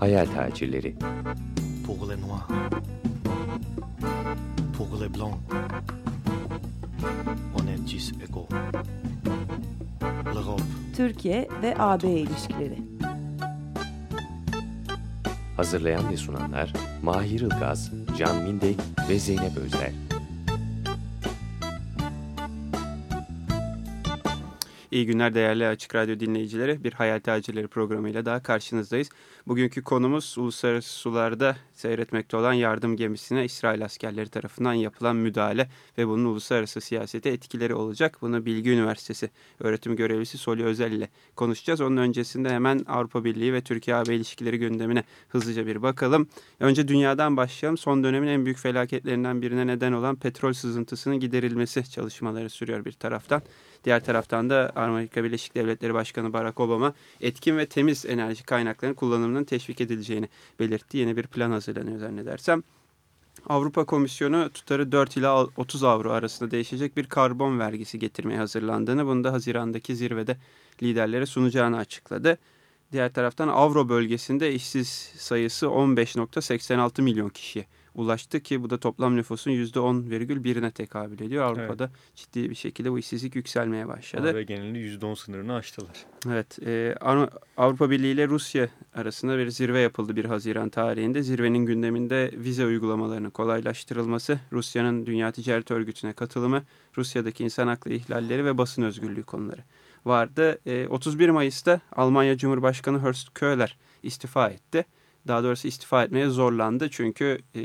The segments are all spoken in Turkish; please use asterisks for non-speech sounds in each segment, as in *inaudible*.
Hayal tacirleri. Pour les noirs. Pour les blancs. On est tous égaux. L'Europe. Türkiye ve AB ilişkileri. Hazırlayan ve sunanlar Mahir Ilgaz, Can Mindek ve Zeynep Özer. İyi günler değerli Açık Radyo dinleyicileri. Bir Hayal Tacirleri programıyla daha karşınızdayız. Bugünkü konumuz uluslararası sularda seyretmekte olan yardım gemisine İsrail askerleri tarafından yapılan müdahale ve bunun uluslararası siyasete etkileri olacak. Bunu Bilgi Üniversitesi öğretim görevlisi Soli Özel ile konuşacağız. Onun öncesinde hemen Avrupa Birliği ve Türkiye-AB ilişkileri gündemine hızlıca bir bakalım. Önce dünyadan başlayalım. Son dönemin en büyük felaketlerinden birine neden olan petrol sızıntısının giderilmesi çalışmaları sürüyor bir taraftan. Diğer taraftan da Amerika Birleşik Devletleri Başkanı Barack Obama etkin ve temiz enerji kaynaklarının kullanımının teşvik edileceğini belirtti. Yeni bir plan hazırlanıyor zannedersem. Avrupa Komisyonu tutarı 4 ila 30 avro arasında değişecek bir karbon vergisi getirmeye hazırlandığını, bunu da Haziran'daki zirvede liderlere sunacağını açıkladı. Diğer taraftan Avro bölgesinde işsiz sayısı 15.86 milyon kişiye ulaştı ki bu da toplam nüfusun %10,1'ine tekabül ediyor. Avrupa'da evet. ciddi bir şekilde bu işsizlik yükselmeye başladı. Ve genelinde %10 sınırını aştılar. Evet. E, Avrupa Birliği ile Rusya arasında bir zirve yapıldı 1 Haziran tarihinde. Zirvenin gündeminde vize uygulamalarının kolaylaştırılması, Rusya'nın Dünya Ticaret Örgütü'ne katılımı, Rusya'daki insan hakları ihlalleri ve basın özgürlüğü konuları vardı. E, 31 Mayıs'ta Almanya Cumhurbaşkanı Horst Köhler istifa etti daha doğrusu istifa etmeye zorlandı. Çünkü e,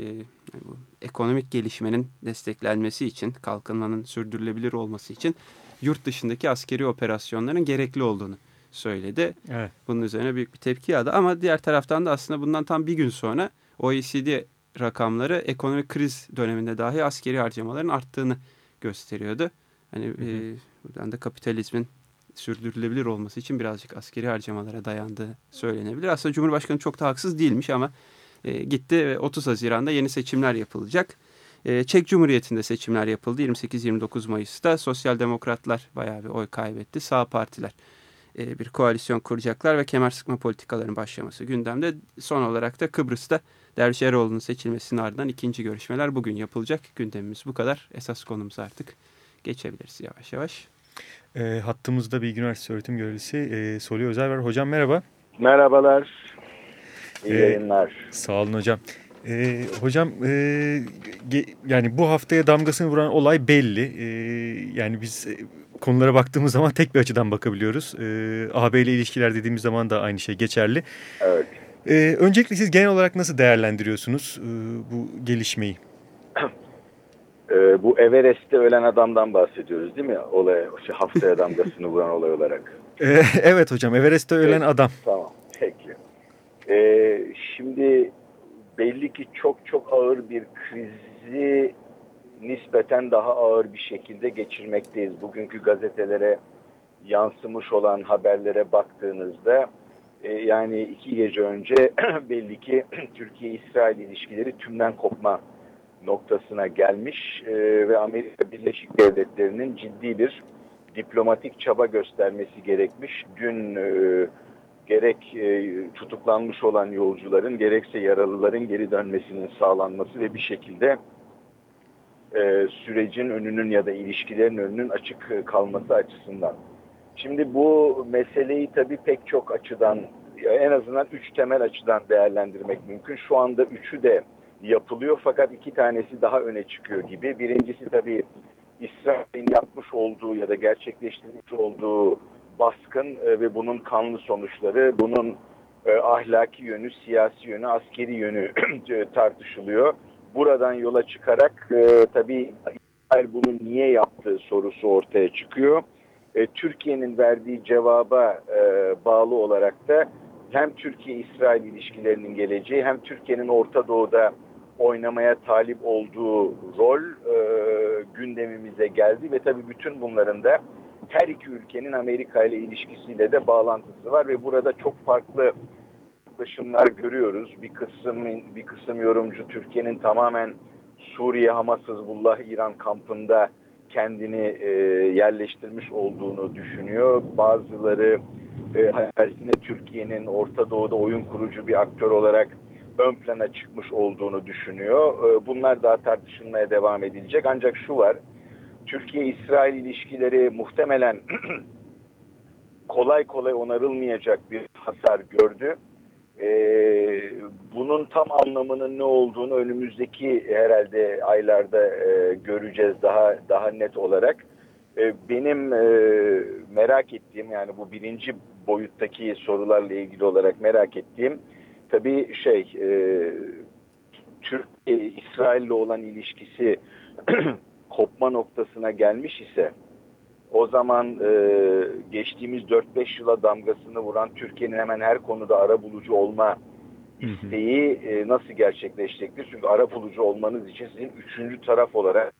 bu ekonomik gelişmenin desteklenmesi için, kalkınmanın sürdürülebilir olması için yurt dışındaki askeri operasyonların gerekli olduğunu söyledi. Evet. Bunun üzerine büyük bir tepki yağdı. Ama diğer taraftan da aslında bundan tam bir gün sonra OECD rakamları ekonomik kriz döneminde dahi askeri harcamaların arttığını gösteriyordu. Hani hı hı. E, buradan da kapitalizmin sürdürülebilir olması için birazcık askeri harcamalara dayandığı söylenebilir. Aslında Cumhurbaşkanı çok da haksız değilmiş ama e, gitti ve 30 Haziran'da yeni seçimler yapılacak. E, Çek Cumhuriyeti'nde seçimler yapıldı 28-29 Mayıs'ta. Sosyal Demokratlar bayağı bir oy kaybetti. Sağ partiler e, bir koalisyon kuracaklar ve kemer sıkma politikalarının başlaması gündemde. Son olarak da Kıbrıs'ta Derviş Eroğlu'nun seçilmesinin ardından ikinci görüşmeler bugün yapılacak. Gündemimiz bu kadar. Esas konumuz artık geçebiliriz yavaş yavaş. E, hattımızda Bilgi Üniversitesi öğretim görevlisi e, Soli Özel var. Hocam merhaba. Merhabalar. İyi e, yayınlar. Sağ olun hocam. E, hocam e, ge, yani bu haftaya damgasını vuran olay belli. E, yani biz e, konulara baktığımız zaman tek bir açıdan bakabiliyoruz. E, AB ile ilişkiler dediğimiz zaman da aynı şey geçerli. Evet. E, öncelikle siz genel olarak nasıl değerlendiriyorsunuz e, bu gelişmeyi? Ee, bu Everest'te ölen adamdan bahsediyoruz değil mi? Olay, şey, haftaya damgasını vuran olay olarak. *laughs* Ee, evet hocam Everest'te ölen evet, adam. Tamam peki. Ee, şimdi belli ki çok çok ağır bir krizi nispeten daha ağır bir şekilde geçirmekteyiz. Bugünkü gazetelere yansımış olan haberlere baktığınızda e, yani iki gece önce *clears throat* belli ki *clears throat* Türkiye-İsrail ilişkileri tümden kopma noktasına gelmiş e, ve Amerika Birleşik Devletleri'nin ciddi bir diplomatik çaba göstermesi gerekmiş. Dün e, gerek e, tutuklanmış olan yolcuların gerekse yaralıların geri dönmesinin sağlanması ve bir şekilde e, sürecin önünün ya da ilişkilerin önünün açık kalması açısından. Şimdi bu meseleyi tabii pek çok açıdan en azından üç temel açıdan değerlendirmek mümkün. Şu anda üçü de yapılıyor fakat iki tanesi daha öne çıkıyor gibi. Birincisi tabii İsrail'in yapmış olduğu ya da gerçekleştirmiş olduğu baskın e, ve bunun kanlı sonuçları, bunun e, ahlaki yönü, siyasi yönü, askeri yönü *clears throat* tartışılıyor. Buradan yola çıkarak e, tabii İsrail bunu niye yaptığı sorusu ortaya çıkıyor. E, Türkiye'nin verdiği cevaba e, bağlı olarak da hem Türkiye-İsrail ilişkilerinin geleceği hem Türkiye'nin Orta Doğu'da oynamaya talip olduğu rol e, gündemimize geldi ve tabii bütün bunların da her iki ülkenin Amerika ile ilişkisiyle de bağlantısı var ve burada çok farklı yaklaşımlar görüyoruz. Bir kısım bir kısım yorumcu Türkiye'nin tamamen Suriye, Hamas, Hızbullah, İran kampında kendini e, yerleştirmiş olduğunu düşünüyor. Bazıları e, Türkiye'nin Orta Doğu'da oyun kurucu bir aktör olarak ön plana çıkmış olduğunu düşünüyor. E, bunlar daha tartışılmaya devam edilecek. Ancak şu var, Türkiye-İsrail ilişkileri muhtemelen *clears throat* kolay kolay onarılmayacak bir hasar gördü. Ee, bunun tam anlamının ne olduğunu önümüzdeki herhalde aylarda e, göreceğiz daha daha net olarak. E, benim e, merak ettiğim yani bu birinci boyuttaki sorularla ilgili olarak merak ettiğim tabii şey e, Türkiye İsrail'le olan ilişkisi *clears throat* kopma noktasına gelmiş ise o zaman e, geçtiğimiz 4-5 yıla damgasını vuran Türkiye'nin hemen her konuda ara bulucu olma isteği e, nasıl gerçekleşecektir? Çünkü ara bulucu olmanız için sizin üçüncü taraf olarak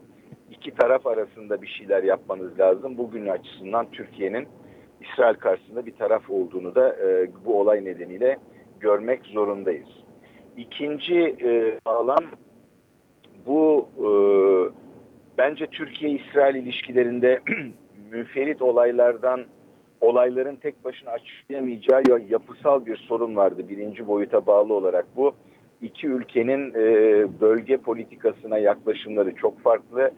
iki taraf arasında bir şeyler yapmanız lazım. Bugün açısından Türkiye'nin İsrail karşısında bir taraf olduğunu da e, bu olay nedeniyle görmek zorundayız. İkinci e, alan bu e, bence Türkiye-İsrail ilişkilerinde *clears throat* müferit olaylardan olayların tek başına açıklayamayacağı yapısal bir sorun vardı birinci boyuta bağlı olarak bu. iki ülkenin e, bölge politikasına yaklaşımları çok farklı,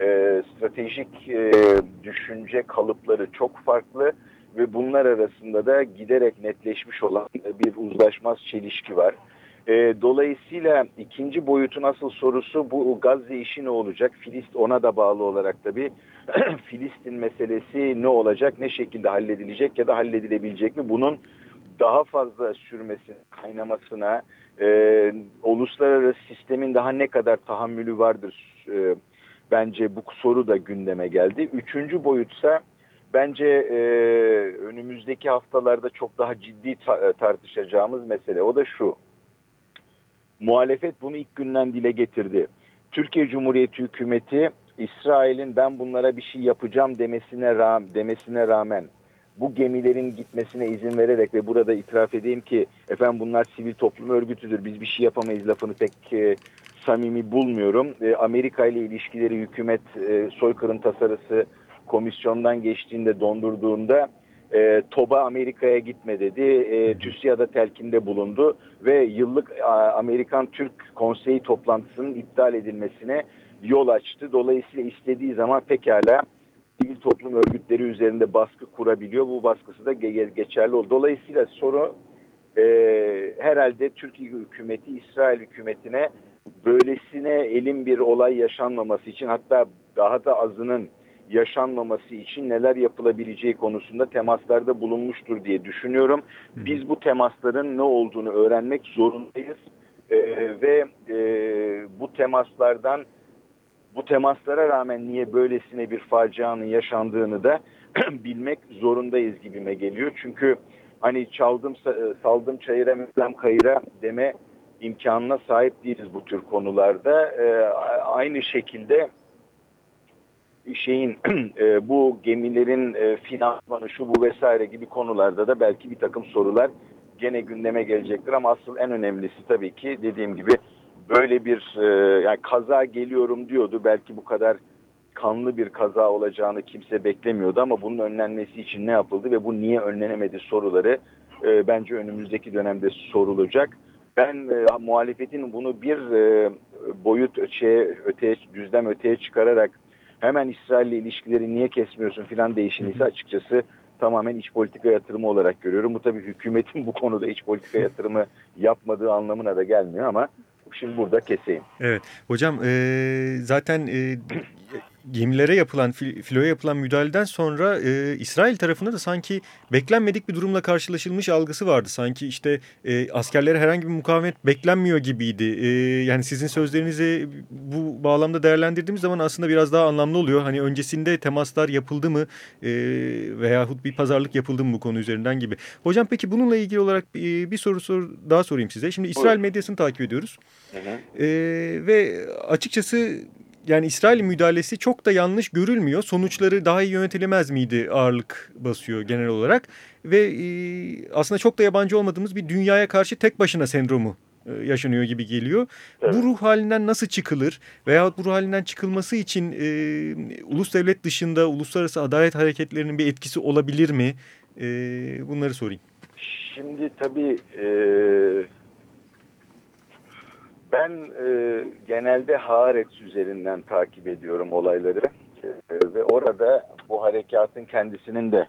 e, stratejik e, düşünce kalıpları çok farklı ve bunlar arasında da giderek netleşmiş olan bir uzlaşmaz çelişki var. E, dolayısıyla ikinci boyutun asıl sorusu bu Gazze işi ne olacak? Filist ona da bağlı olarak tabii *clears throat* Filistin meselesi ne olacak? Ne şekilde halledilecek ya da halledilebilecek mi? Bunun daha fazla sürmesine, kaynamasına, e, uluslararası sistemin daha ne kadar tahammülü vardır? E, bence bu soru da gündeme geldi. Üçüncü boyutsa bence e, önümüzdeki haftalarda çok daha ciddi ta tartışacağımız mesele. O da şu muhalefet bunu ilk günden dile getirdi. Türkiye Cumhuriyeti hükümeti İsrail'in ben bunlara bir şey yapacağım demesine rağmen, demesine rağmen bu gemilerin gitmesine izin vererek ve burada itiraf edeyim ki efendim bunlar sivil toplum örgütüdür biz bir şey yapamayız lafını pek e, samimi bulmuyorum. E, Amerika ile ilişkileri hükümet e, soykırım tasarısı komisyondan geçtiğinde dondurduğunda e, TOB'a Amerika'ya gitme dedi. E, TÜSİAD'a telkinde bulundu ve yıllık a, Amerikan-Türk konseyi toplantısının iptal edilmesine yol açtı. Dolayısıyla istediği zaman pekala sivil toplum örgütleri üzerinde baskı kurabiliyor. Bu baskısı da geçerli oldu. Dolayısıyla soru e, herhalde Türkiye hükümeti İsrail hükümetine böylesine elin bir olay yaşanmaması için hatta daha da azının yaşanmaması için neler yapılabileceği konusunda temaslarda bulunmuştur diye düşünüyorum. Biz bu temasların ne olduğunu öğrenmek zorundayız ee, ve e, bu temaslardan bu temaslara rağmen niye böylesine bir facianın yaşandığını da *clears throat* bilmek zorundayız gibime geliyor. Çünkü hani çaldım saldım çayıra müklem kayıra deme imkanına sahip değiliz bu tür konularda. Ee, aynı şekilde şeyin *clears throat* e, bu gemilerin e, finansmanı şu bu vesaire gibi konularda da belki bir takım sorular gene gündeme gelecektir. Ama asıl en önemlisi tabii ki dediğim gibi böyle bir e, yani kaza geliyorum diyordu. Belki bu kadar kanlı bir kaza olacağını kimse beklemiyordu. Ama bunun önlenmesi için ne yapıldı ve bu niye önlenemedi soruları e, bence önümüzdeki dönemde sorulacak. Ben e, muhalefetin bunu bir e, boyut öteye, öteye, düzlem öteye çıkararak hemen İsrail ile ilişkileri niye kesmiyorsun filan değişini açıkçası tamamen iç politika yatırımı olarak görüyorum. Bu tabii hükümetin bu konuda iç politika yatırımı yapmadığı anlamına da gelmiyor ama şimdi burada keseyim. Evet hocam e, zaten e, gemilere yapılan, filoya yapılan müdahaleden sonra e, İsrail tarafında da sanki beklenmedik bir durumla karşılaşılmış algısı vardı. Sanki işte e, askerlere herhangi bir mukavemet beklenmiyor gibiydi. E, yani sizin sözlerinizi bu bağlamda değerlendirdiğimiz zaman aslında biraz daha anlamlı oluyor. Hani öncesinde temaslar yapıldı mı e, veyahut bir pazarlık yapıldı mı bu konu üzerinden gibi. Hocam peki bununla ilgili olarak bir, bir soru sor, daha sorayım size. Şimdi İsrail medyasını takip ediyoruz. Hı hı. E, ve açıkçası yani İsrail müdahalesi çok da yanlış görülmüyor. Sonuçları daha iyi yönetilemez miydi ağırlık basıyor genel olarak. Ve e, aslında çok da yabancı olmadığımız bir dünyaya karşı tek başına sendromu e, yaşanıyor gibi geliyor. Evet. Bu ruh halinden nasıl çıkılır? Veyahut bu ruh halinden çıkılması için e, ulus devlet dışında uluslararası adalet hareketlerinin bir etkisi olabilir mi? E, bunları sorayım. Şimdi tabii e, ben e, genelde Haaretz üzerinden takip ediyorum olayları E, ve orada bu harekatın kendisinin de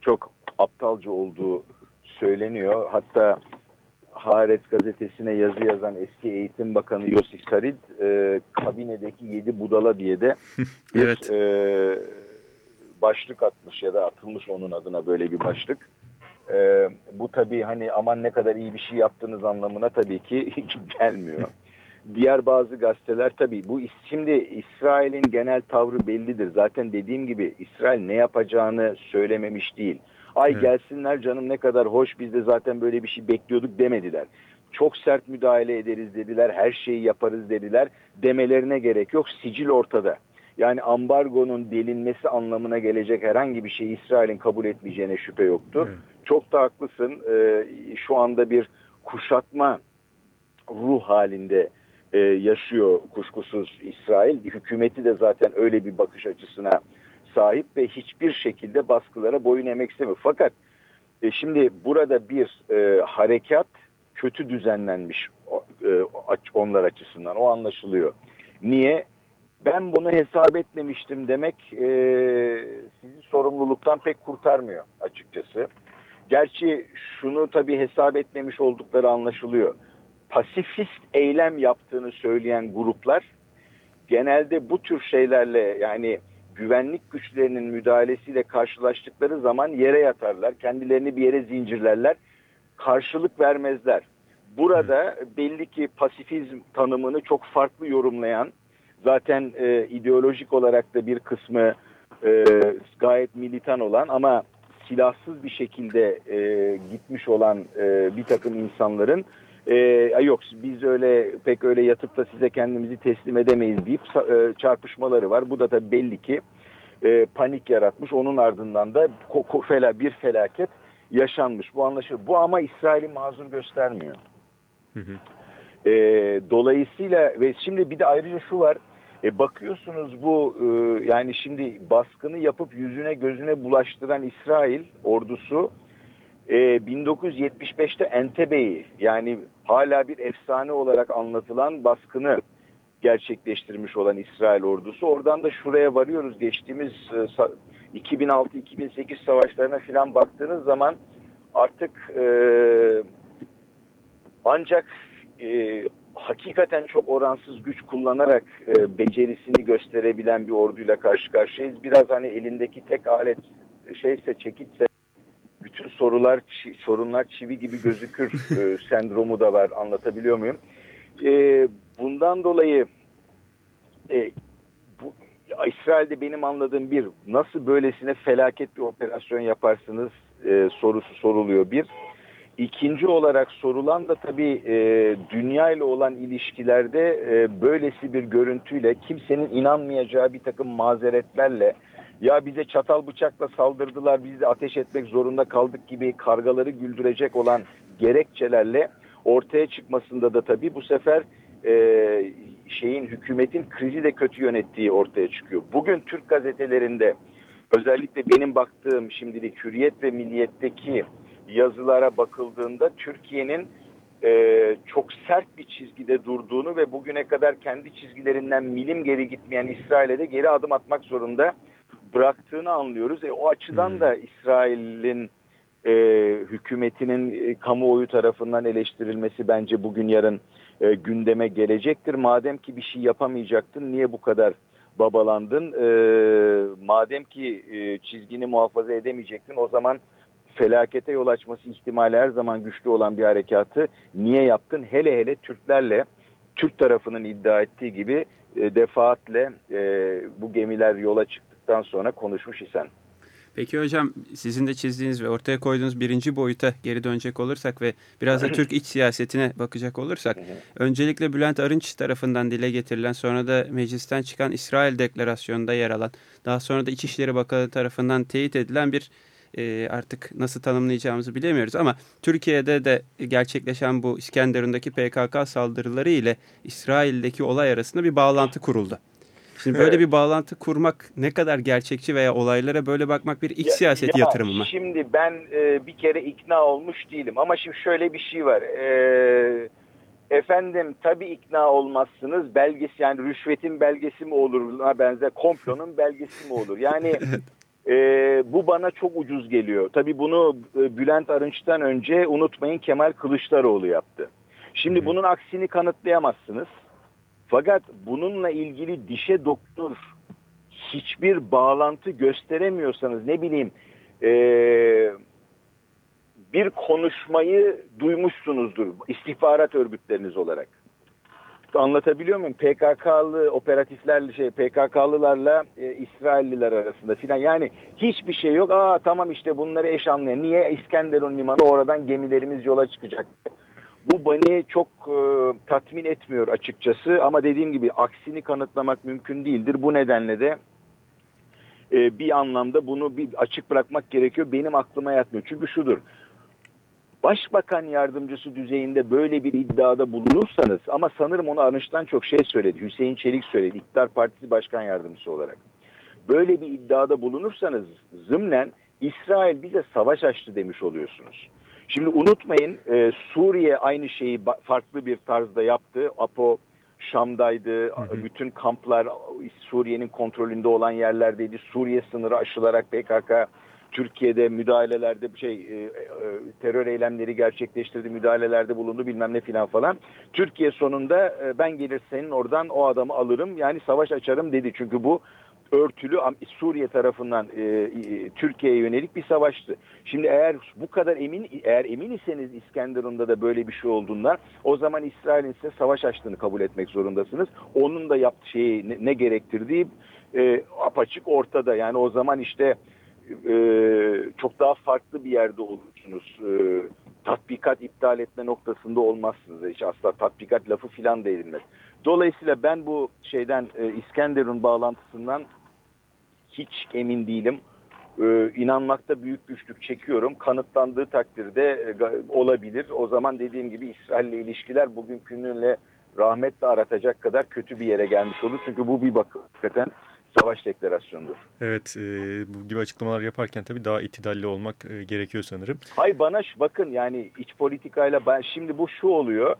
çok aptalca olduğu söyleniyor. Hatta Haaretz gazetesine yazı yazan eski Eğitim Bakanı Yosif Sarid e, kabinedeki yedi budala diye de *laughs* bir Evet. e, başlık atmış ya da atılmış onun adına böyle bir başlık. E, bu tabii hani aman ne kadar iyi bir şey yaptığınız anlamına tabii ki *laughs* gelmiyor. Diğer bazı gazeteler tabii bu şimdi İsrail'in genel tavrı bellidir. Zaten dediğim gibi İsrail ne yapacağını söylememiş değil. Ay Evet. gelsinler canım ne kadar hoş biz de zaten böyle bir şey bekliyorduk demediler. Çok sert müdahale ederiz dediler, her şeyi yaparız dediler. Demelerine gerek yok, sicil ortada. Yani ambargonun delinmesi anlamına gelecek herhangi bir şey İsrail'in kabul etmeyeceğine şüphe yoktur. Evet. Çok da haklısın. Ee, şu anda bir kuşatma ruh halinde e, yaşıyor kuşkusuz İsrail. Hükümeti de zaten öyle bir bakış açısına sahip ve hiçbir şekilde baskılara boyun emek istemiyor. Fakat e, şimdi burada bir e, harekat kötü düzenlenmiş e, onlar açısından. O anlaşılıyor. Niye? Ben bunu hesap etmemiştim demek e, sizi sorumluluktan pek kurtarmıyor açıkçası. Gerçi şunu tabii hesap etmemiş oldukları anlaşılıyor. Pasifist eylem yaptığını söyleyen gruplar genelde bu tür şeylerle yani güvenlik güçlerinin müdahalesiyle karşılaştıkları zaman yere yatarlar. Kendilerini bir yere zincirlerler. Karşılık vermezler. Burada belli ki pasifizm tanımını çok farklı yorumlayan zaten e, ideolojik olarak da bir kısmı e, gayet militan olan ama silahsız bir şekilde e, gitmiş olan e, bir takım insanların e, "Ay yok biz öyle pek öyle yatıp da size kendimizi teslim edemeyiz deyip e, çarpışmaları var. Bu da tabii belli ki e, panik yaratmış. Onun ardından da ko- fela bir felaket yaşanmış. Bu anlaşılır. Bu ama İsrail'i mazur göstermiyor. Hı hı. E, dolayısıyla ve şimdi bir de ayrıca şu var. E, bakıyorsunuz bu e, yani şimdi baskını yapıp yüzüne gözüne bulaştıran İsrail ordusu e, 1975'te Entebe'yi yani hala bir efsane olarak anlatılan baskını gerçekleştirmiş olan İsrail ordusu. Oradan da şuraya varıyoruz. Geçtiğimiz e, sa- 2006-2008 savaşlarına falan baktığınız zaman artık e, ancak e, hakikaten çok oransız güç kullanarak e, becerisini gösterebilen bir orduyla karşı karşıyayız. Biraz hani elindeki tek alet şeyse çekitse bütün sorular çi- sorunlar çivi gibi gözükür e, *laughs* sendromu da var anlatabiliyor muyum? E, bundan dolayı e, bu, İsrail'de benim anladığım bir nasıl böylesine felaket bir operasyon yaparsınız e, sorusu soruluyor bir. İkinci olarak sorulan da tabii e, dünya ile olan ilişkilerde e, böylesi bir görüntüyle kimsenin inanmayacağı bir takım mazeretlerle ya bize çatal bıçakla saldırdılar biz de ateş etmek zorunda kaldık gibi kargaları güldürecek olan gerekçelerle ortaya çıkmasında da tabii bu sefer e, şeyin hükümetin krizi de kötü yönettiği ortaya çıkıyor. Bugün Türk gazetelerinde özellikle benim baktığım şimdilik Hürriyet ve Milliyet'teki yazılara bakıldığında Türkiye'nin e, çok sert bir çizgide durduğunu ve bugüne kadar kendi çizgilerinden milim geri gitmeyen İsrail'e de geri adım atmak zorunda bıraktığını anlıyoruz. E, o açıdan da İsrail'in e, hükümetinin e, kamuoyu tarafından eleştirilmesi bence bugün yarın e, gündeme gelecektir. Madem ki bir şey yapamayacaktın niye bu kadar babalandın? E, madem ki e, çizgini muhafaza edemeyecektin o zaman felakete yol açması ihtimali her zaman güçlü olan bir harekatı niye yaptın? Hele hele Türklerle Türk tarafının iddia ettiği gibi e, defaatle e, bu gemiler yola çıktıktan sonra konuşmuş isen. Peki hocam sizin de çizdiğiniz ve ortaya koyduğunuz birinci boyuta geri dönecek olursak ve biraz da Türk iç siyasetine bakacak olursak öncelikle Bülent Arınç tarafından dile getirilen sonra da meclisten çıkan İsrail deklarasyonunda yer alan daha sonra da İçişleri Bakanı tarafından teyit edilen bir e, artık nasıl tanımlayacağımızı bilemiyoruz ama Türkiye'de de gerçekleşen bu İskenderun'daki PKK saldırıları ile İsrail'deki olay arasında bir bağlantı kuruldu. Şimdi böyle Evet. bir bağlantı kurmak ne kadar gerçekçi veya olaylara böyle bakmak bir iç siyaset Ya, yatırımı mı? Şimdi ben e, bir kere ikna olmuş değilim ama şimdi şöyle bir şey var. E, efendim tabii ikna olmazsınız. Belgesi yani rüşvetin belgesi mi olur? Buna benzer komplonun belgesi mi olur? Yani *laughs* e, bu bana çok ucuz geliyor. Tabii bunu e, Bülent Arınç'tan önce unutmayın Kemal Kılıçdaroğlu yaptı. Şimdi bunun aksini kanıtlayamazsınız. Fakat bununla ilgili dişe doktor hiçbir bağlantı gösteremiyorsanız ne bileyim eee, bir konuşmayı duymuşsunuzdur istihbarat örgütleriniz olarak. Anlatabiliyor muyum? PKK'lı operatiflerle şey PKK'lılarla e, İsrailliler arasında filan yani hiçbir şey yok. Aa tamam işte bunları eş anlayan. Niye İskenderun limanı oradan gemilerimiz yola çıkacak? Bu beni çok e, tatmin etmiyor açıkçası ama dediğim gibi aksini kanıtlamak mümkün değildir. Bu nedenle de e, bir anlamda bunu bir açık bırakmak gerekiyor. Benim aklıma yatmıyor. Çünkü şudur. Başbakan yardımcısı düzeyinde böyle bir iddiada bulunursanız ama sanırım onu Arınç'tan çok şey söyledi. Hüseyin Çelik söyledi. İktidar Partisi Başkan Yardımcısı olarak. Böyle bir iddiada bulunursanız zımnen İsrail bize savaş açtı demiş oluyorsunuz. Şimdi unutmayın e, Suriye aynı şeyi farklı bir tarzda yaptı. APO Şam'daydı. Bütün kamplar Suriye'nin kontrolünde olan yerlerdeydi. Suriye sınırı aşılarak PKK Türkiye'de müdahalelerde şey e, e, terör eylemleri gerçekleştirdi, müdahalelerde bulundu bilmem ne filan falan. Türkiye sonunda e, ben gelir senin oradan o adamı alırım yani savaş açarım dedi. Çünkü bu örtülü Suriye tarafından e, e, Türkiye'ye yönelik bir savaştı. Şimdi eğer bu kadar emin eğer emin iseniz İskenderun'da da böyle bir şey olduğundan o zaman İsrail'in size savaş açtığını kabul etmek zorundasınız. Onun da yaptığı şeyi ne, ne gerektirdiği e, apaçık ortada. Yani o zaman işte e, çok daha farklı bir yerde olursunuz. E, tatbikat iptal etme noktasında olmazsınız. Hiç asla tatbikat lafı filan da. Dolayısıyla ben bu şeyden e, İskenderun bağlantısından hiç emin değilim. Ee, inanmakta büyük güçlük çekiyorum. Kanıtlandığı takdirde e, olabilir. O zaman dediğim gibi İsrail'le ilişkiler bugünkününle rahmetle aratacak kadar kötü bir yere gelmiş olur. Çünkü bu bir bakım hakikaten savaş deklarasyonudur. Evet, e, bu gibi açıklamalar yaparken tabii daha itidalli olmak e, gerekiyor sanırım. Hay bana şu- bakın yani iç politikayla ben şimdi bu şu oluyor.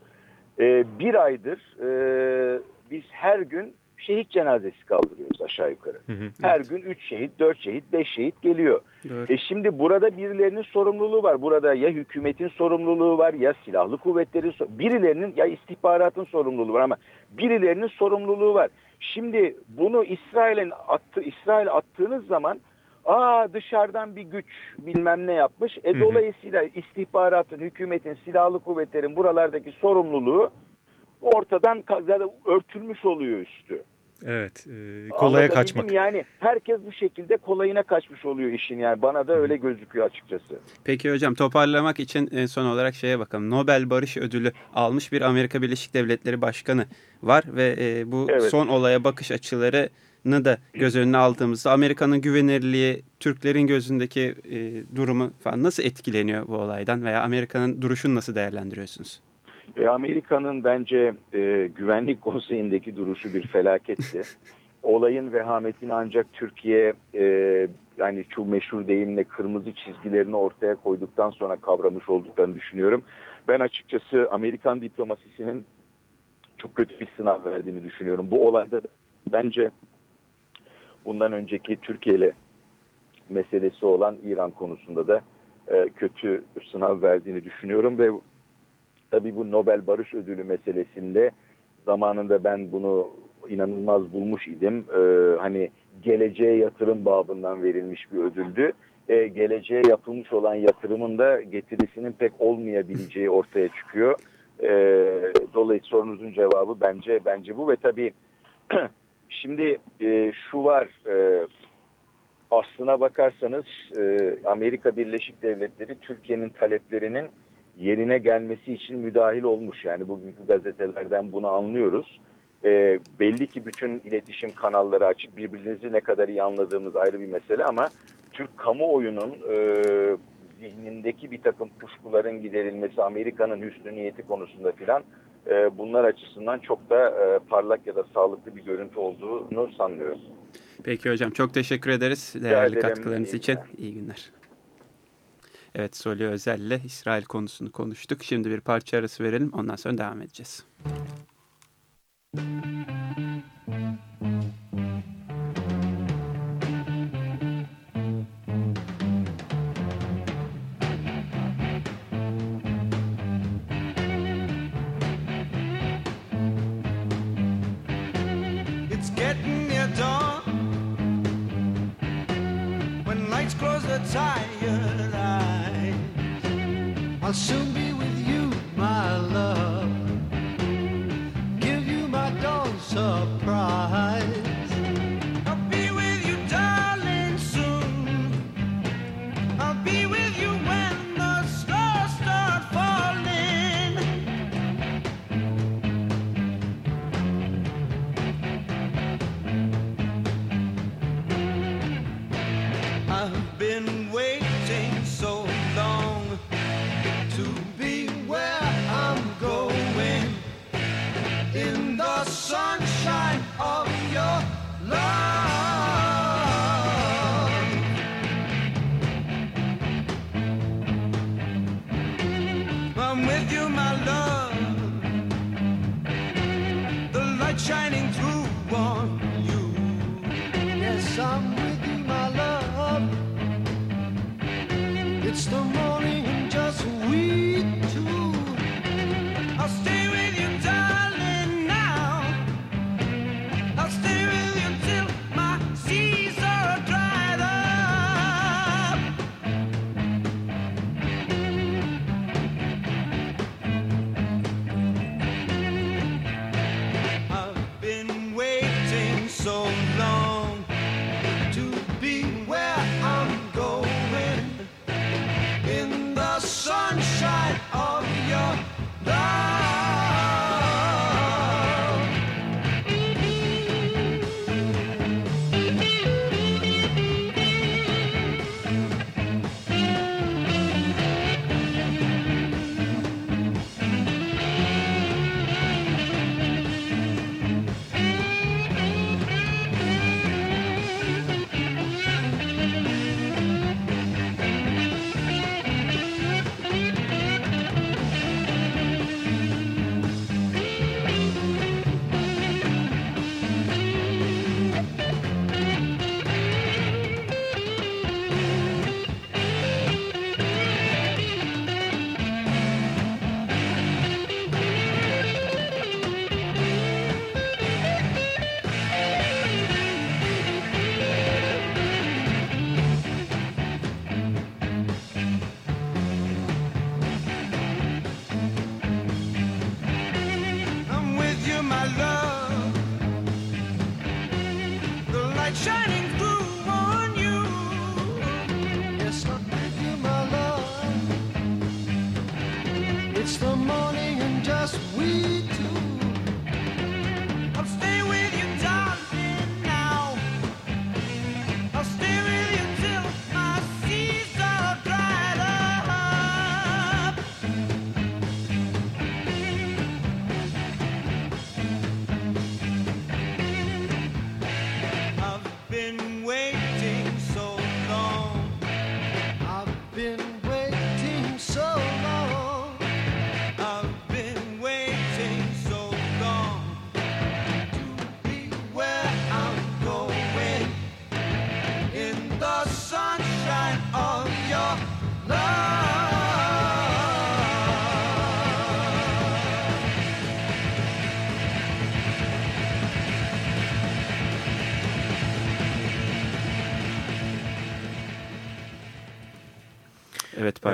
Ee, bir aydır e, biz her gün şehit cenazesi kaldırıyoruz aşağı yukarı. Hı hı. Her gün 3 şehit, 4 şehit, 5 şehit geliyor. Doğru. E şimdi burada birilerinin sorumluluğu var. Burada ya hükümetin sorumluluğu var ya silahlı kuvvetlerin birilerinin ya istihbaratın sorumluluğu var ama birilerinin sorumluluğu var. Şimdi bunu İsrail'in attı İsrail attığınız zaman aa dışarıdan bir güç bilmem ne yapmış. E hı. dolayısıyla istihbaratın, hükümetin, silahlı kuvvetlerin buralardaki sorumluluğu ortadan örtülmüş oluyor üstü. Evet, e, kolaya kaçmak. Yani herkes bu şekilde kolayına kaçmış oluyor işin yani bana da öyle gözüküyor açıkçası. Peki hocam toparlamak için en son olarak şeye bakalım. Nobel Barış Ödülü almış bir Amerika Birleşik Devletleri Başkanı var ve e, bu Evet. son olaya bakış açılarını da göz önüne aldığımızda Amerika'nın güvenirliği, Türklerin gözündeki e, durumu falan nasıl etkileniyor bu olaydan veya Amerika'nın duruşunu nasıl değerlendiriyorsunuz? E, Amerika'nın bence e, güvenlik *laughs* konseyindeki duruşu bir felaketti. Olayın vehametini ancak Türkiye e, yani şu meşhur deyimle kırmızı çizgilerini ortaya koyduktan sonra kavramış olduklarını düşünüyorum. Ben açıkçası Amerikan diplomasisinin çok kötü bir sınav verdiğini düşünüyorum. Bu olayda da bence bundan önceki Türkiye ile meselesi olan İran konusunda da e, kötü sınav verdiğini düşünüyorum ve tabii bu Nobel Barış Ödülü meselesinde zamanında ben bunu inanılmaz bulmuş idim. Ee, hani geleceğe yatırım babından verilmiş bir ödüldü. Ee, geleceğe yapılmış olan yatırımın da getirisinin pek olmayabileceği ortaya çıkıyor. Ee, dolayısıyla sorunuzun cevabı bence bence bu ve tabii *clears throat* şimdi e, şu var e, aslına bakarsanız e, Amerika Birleşik Devletleri Türkiye'nin taleplerinin yerine gelmesi için müdahil olmuş. Yani bugünkü gazetelerden bunu anlıyoruz. E, belli ki bütün iletişim kanalları açık. Birbirinizi ne kadar iyi anladığımız ayrı bir mesele ama Türk kamuoyunun e, zihnindeki bir takım kuşkuların giderilmesi, Amerika'nın hüsnü niyeti konusunda filan e, bunlar açısından çok da e, parlak ya da sağlıklı bir görüntü olduğunu sanmıyorum. Peki hocam çok teşekkür ederiz değerli ederim. katkılarınız İyi için. günler. İyi günler. Evet Soli Özel'le İsrail konusunu konuştuk. Şimdi bir parça arası verelim ondan sonra devam edeceğiz. Getting near dawn when lights close the. I'll soon be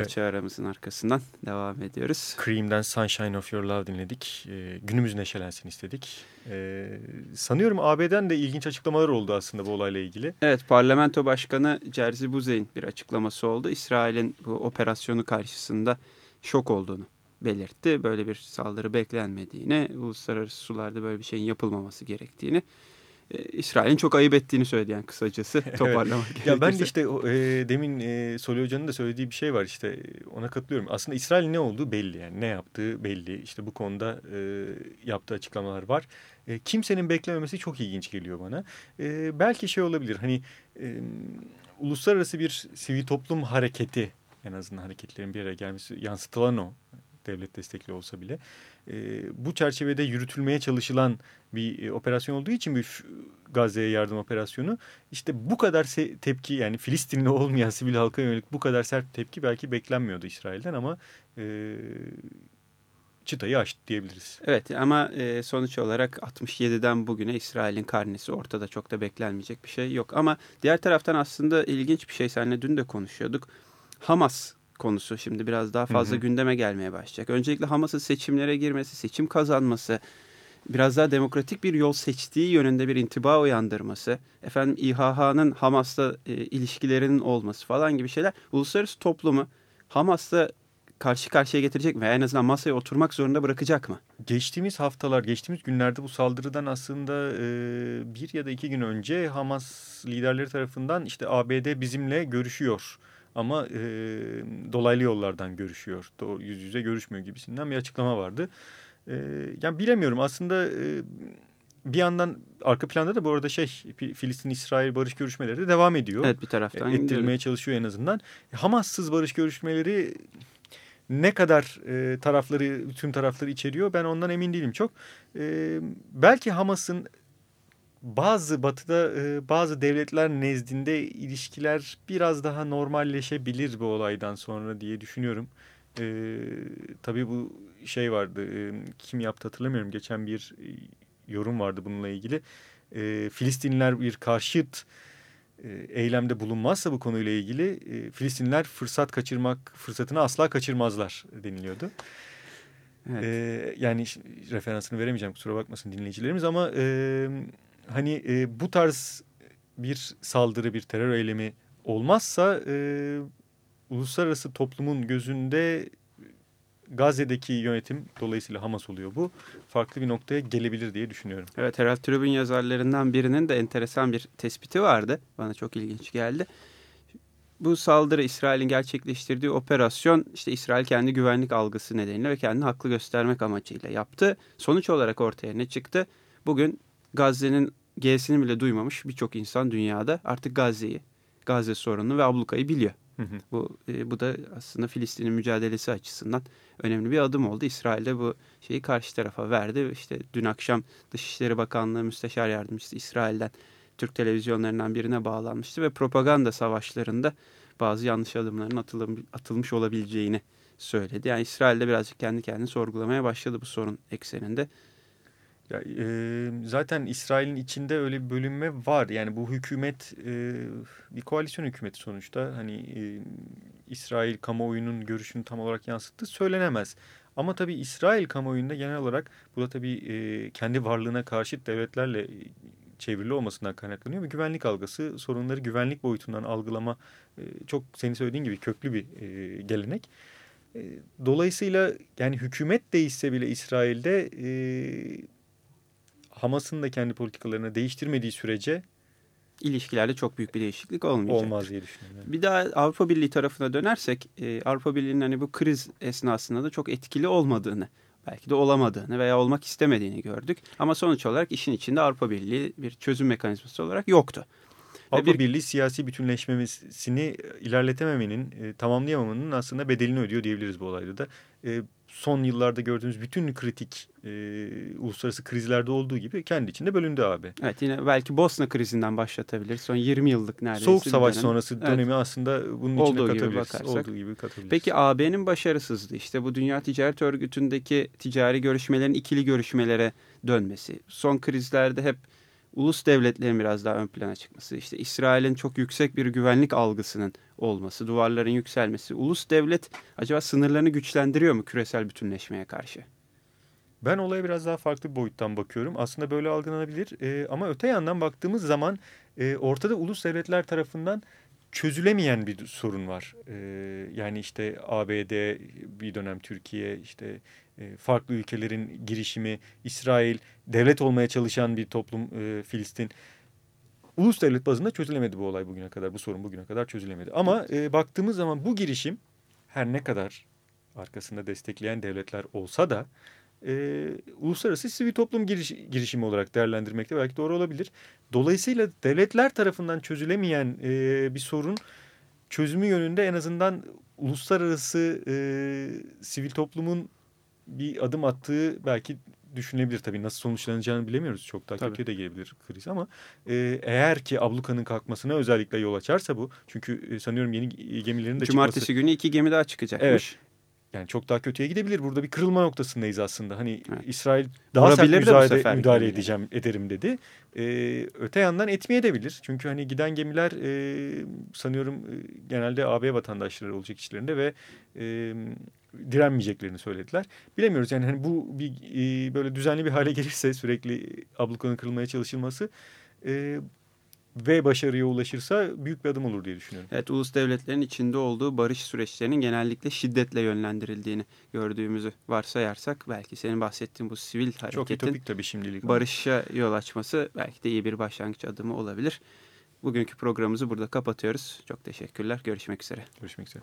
Evet parça aramızın arkasından devam ediyoruz. Cream'den Sunshine of Your Love dinledik. Ee, günümüz neşelensin istedik. Ee, sanıyorum AB'den de ilginç açıklamalar oldu aslında bu olayla ilgili. Evet parlamento başkanı Jerzy Buzey'in bir açıklaması oldu. İsrail'in bu operasyonu karşısında şok olduğunu belirtti. Böyle bir saldırı beklenmediğini, uluslararası sularda böyle bir şeyin yapılmaması gerektiğini İsrail'in çok ayıp ettiğini söyledi yani kısacası *laughs* toparlamak gerekirse. Ya ben de işte e, demin e, Soli Hoca'nın da söylediği bir şey var işte e, ona katılıyorum. Aslında İsrail ne olduğu belli yani ne yaptığı belli. İşte bu konuda e, yaptığı açıklamalar var. E, kimsenin beklememesi çok ilginç geliyor bana. E, belki şey olabilir hani e, uluslararası bir sivil toplum hareketi en azından hareketlerin bir araya gelmesi yansıtılan o devlet destekli olsa bile e, bu çerçevede yürütülmeye çalışılan bir e, operasyon olduğu için bir Gazze'ye yardım operasyonu işte bu kadar tepki yani Filistinli *laughs* olmayan sivil halka yönelik bu kadar sert tepki belki beklenmiyordu İsrail'den ama e, çıtayı aştı diyebiliriz. Evet ama e, sonuç olarak 67'den bugüne İsrail'in karnesi ortada çok da beklenmeyecek bir şey yok. Ama diğer taraftan aslında ilginç bir şey seninle dün de konuşuyorduk. Hamas konusu şimdi biraz daha fazla hı hı. gündeme gelmeye başlayacak. Öncelikle Hamas'ın seçimlere girmesi, seçim kazanması, biraz daha demokratik bir yol seçtiği yönünde bir intiba uyandırması, efendim İHH'nın Hamas'la e, ilişkilerinin olması falan gibi şeyler uluslararası toplumu Hamas'la karşı karşıya getirecek mi? En azından masaya oturmak zorunda bırakacak mı? Geçtiğimiz haftalar, geçtiğimiz günlerde bu saldırıdan aslında e, bir ya da iki gün önce Hamas liderleri tarafından işte ABD bizimle görüşüyor ama e, dolaylı yollardan görüşüyor. Yüz yüze görüşmüyor gibisinden bir açıklama vardı. E, yani bilemiyorum aslında e, bir yandan arka planda da bu arada şey Filistin-İsrail barış görüşmeleri de devam ediyor. Evet bir taraftan. E, ettirmeye çalışıyor en azından. Hamassız barış görüşmeleri ne kadar e, tarafları tüm tarafları içeriyor ben ondan emin değilim çok. E, belki Hamas'ın bazı batıda bazı devletler nezdinde ilişkiler biraz daha normalleşebilir bu olaydan sonra diye düşünüyorum. E, tabii bu şey vardı kim yaptı hatırlamıyorum geçen bir yorum vardı bununla ilgili. E, Filistinliler bir karşıt eylemde bulunmazsa bu konuyla ilgili Filistinliler fırsat kaçırmak fırsatını asla kaçırmazlar deniliyordu. Evet. E, yani referansını veremeyeceğim kusura bakmasın dinleyicilerimiz ama e, hani e, bu tarz bir saldırı, bir terör eylemi olmazsa e, uluslararası toplumun gözünde Gazze'deki yönetim dolayısıyla Hamas oluyor bu. Farklı bir noktaya gelebilir diye düşünüyorum. Evet Herald Tribune yazarlarından birinin de enteresan bir tespiti vardı. Bana çok ilginç geldi. Bu saldırı İsrail'in gerçekleştirdiği operasyon işte İsrail kendi güvenlik algısı nedeniyle ve kendini haklı göstermek amacıyla yaptı. Sonuç olarak ortaya ne çıktı? Bugün Gazze'nin G'sini bile duymamış birçok insan dünyada artık Gazze'yi, Gazze sorununu ve ablukayı biliyor. Hı hı. Bu e, bu da aslında Filistin'in mücadelesi açısından önemli bir adım oldu. İsrail de bu şeyi karşı tarafa verdi. İşte dün akşam Dışişleri Bakanlığı Müsteşar Yardımcısı İsrail'den Türk televizyonlarından birine bağlanmıştı ve propaganda savaşlarında bazı yanlış adımların atılım, atılmış olabileceğini söyledi. Yani İsrail de birazcık kendi kendini sorgulamaya başladı bu sorun ekseninde. Ya, e, zaten İsrail'in içinde öyle bir bölünme var. Yani bu hükümet e, bir koalisyon hükümeti sonuçta. Hani e, İsrail kamuoyunun görüşünü tam olarak yansıttığı söylenemez. Ama tabii İsrail kamuoyunda genel olarak bu da tabii e, kendi varlığına karşıt devletlerle çevrili olmasından kaynaklanıyor. Ve güvenlik algısı sorunları güvenlik boyutundan algılama e, çok senin söylediğin gibi köklü bir e, gelenek. E, dolayısıyla yani hükümet değişse bile İsrail'de... E, Hamas'ın da kendi politikalarını değiştirmediği sürece ilişkilerde çok büyük bir değişiklik olmayacak. Olmaz diye düşünüyorum. Bir daha Avrupa Birliği tarafına dönersek e, Avrupa Birliği'nin hani bu kriz esnasında da çok etkili olmadığını belki de olamadığını veya olmak istemediğini gördük. Ama sonuç olarak işin içinde Avrupa Birliği bir çözüm mekanizması olarak yoktu. Avrupa bir... Birliği siyasi bütünleşmesini ilerletememenin, e, tamamlayamamanın aslında bedelini ödüyor diyebiliriz bu olayda da. E, son yıllarda gördüğümüz bütün kritik e, uluslararası krizlerde olduğu gibi kendi içinde bölündü abi. Evet yine belki Bosna krizinden başlatabiliriz. Son 20 yıllık neredeyse. Soğuk savaş dönem. sonrası evet. dönemi aslında bunun olduğu içine gibi bakarsak. Olduğu gibi katabiliriz. Peki AB'nin başarısızlığı işte bu Dünya Ticaret Örgütü'ndeki ticari görüşmelerin ikili görüşmelere dönmesi. Son krizlerde hep ulus devletlerin biraz daha ön plana çıkması, işte İsrail'in çok yüksek bir güvenlik algısının olması, duvarların yükselmesi, ulus devlet acaba sınırlarını güçlendiriyor mu küresel bütünleşmeye karşı? Ben olaya biraz daha farklı bir boyuttan bakıyorum. Aslında böyle algılanabilir e, ama öte yandan baktığımız zaman e, ortada ulus devletler tarafından çözülemeyen bir sorun var. E, yani işte ABD, bir dönem Türkiye, işte farklı ülkelerin girişimi, İsrail, devlet olmaya çalışan bir toplum e, Filistin. Ulus devlet bazında çözülemedi bu olay bugüne kadar, bu sorun bugüne kadar çözülemedi. Ama e, baktığımız zaman bu girişim her ne kadar arkasında destekleyen devletler olsa da e, uluslararası sivil toplum giriş, girişimi olarak değerlendirmekte belki doğru olabilir. Dolayısıyla devletler tarafından çözülemeyen e, bir sorun çözümü yönünde en azından uluslararası e, sivil toplumun bir adım attığı belki düşünebilebilir. Tabii nasıl sonuçlanacağını bilemiyoruz. Çok daha Tabii. kötüye de gelebilir kriz ama e, eğer ki ablukanın kalkmasına özellikle yol açarsa bu. Çünkü e, sanıyorum yeni gemilerin de Cumartesi çıkması. günü iki gemi daha çıkacakmış. Evet. Yani çok daha kötüye gidebilir. Burada bir kırılma noktasındayız aslında. Hani Evet. İsrail daha Vurabilir sert müdahale, müdahale edeceğim ederim dedi. Ee, öte yandan etmeyebilir. Çünkü hani giden gemiler e, sanıyorum e, genelde AB vatandaşları olacak işlerinde ve e, direnmeyeceklerini söylediler. Bilemiyoruz yani hani bu bir e, böyle düzenli bir hale gelirse sürekli ablukanın kırılmaya çalışılması e, ve başarıya ulaşırsa büyük bir adım olur diye düşünüyorum. Evet, ulus devletlerin içinde olduğu barış süreçlerinin genellikle şiddetle yönlendirildiğini gördüğümüzü varsayarsak belki senin bahsettiğin bu sivil Çok hareketin ütopik tabii şimdilik. barışa yol açması belki de iyi bir başlangıç adımı olabilir. Bugünkü programımızı burada kapatıyoruz. Çok teşekkürler. Görüşmek üzere. Görüşmek üzere.